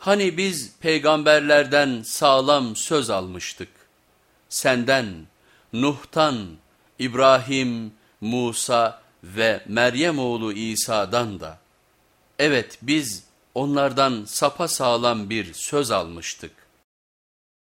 Hani biz peygamberlerden sağlam söz almıştık. Senden, Nuh'tan, İbrahim, Musa ve Meryem oğlu İsa'dan da. Evet biz onlardan sapa sağlam bir söz almıştık.